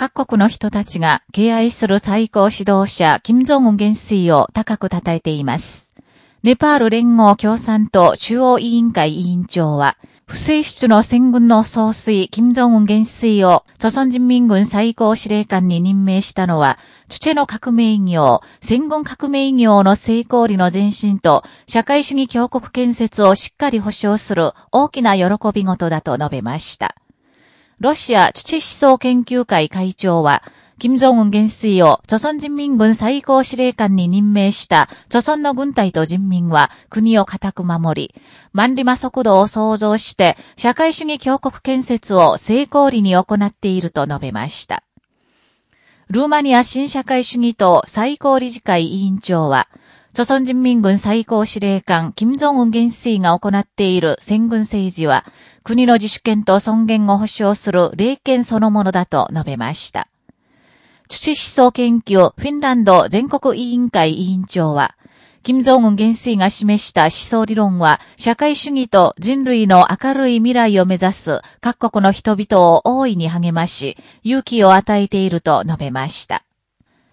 各国の人たちが敬愛する最高指導者、金正恩元帥を高く称えています。ネパール連合共産党中央委員会委員長は、不正出の戦軍の総帥、金正恩元帥を、朝鮮人民軍最高司令官に任命したのは、チチェの革命業、戦軍革命業の成功裏の前進と、社会主義強国建設をしっかり保障する大きな喜び事だと述べました。ロシアチュチェ思想研究会会長は、金正恩元帥を、朝鮮人民軍最高司令官に任命した、朝鮮の軍隊と人民は、国を固く守り、万里馬速度を創造して、社会主義強国建設を成功裏に行っていると述べました。ルーマニア新社会主義党最高理事会委員長は、朝鮮人民軍最高司令官、金正恩元帥が行っている戦軍政治は、国の自主権と尊厳を保障する霊権そのものだと述べました。土思想研究フィンランド全国委員会委員長は、金正恩元帥が示した思想理論は、社会主義と人類の明るい未来を目指す各国の人々を大いに励まし、勇気を与えていると述べました。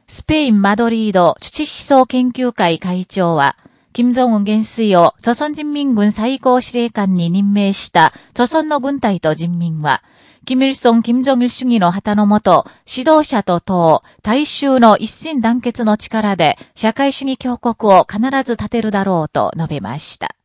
スペイン・マドリード土思想研究会会長は、金正恩元帥を、朝鮮人民軍最高司令官に任命した、朝鮮の軍隊と人民は、キミルソン・キム・ジョギル主義の旗のもと、指導者と党、大衆の一心団結の力で、社会主義強国を必ず立てるだろうと述べました。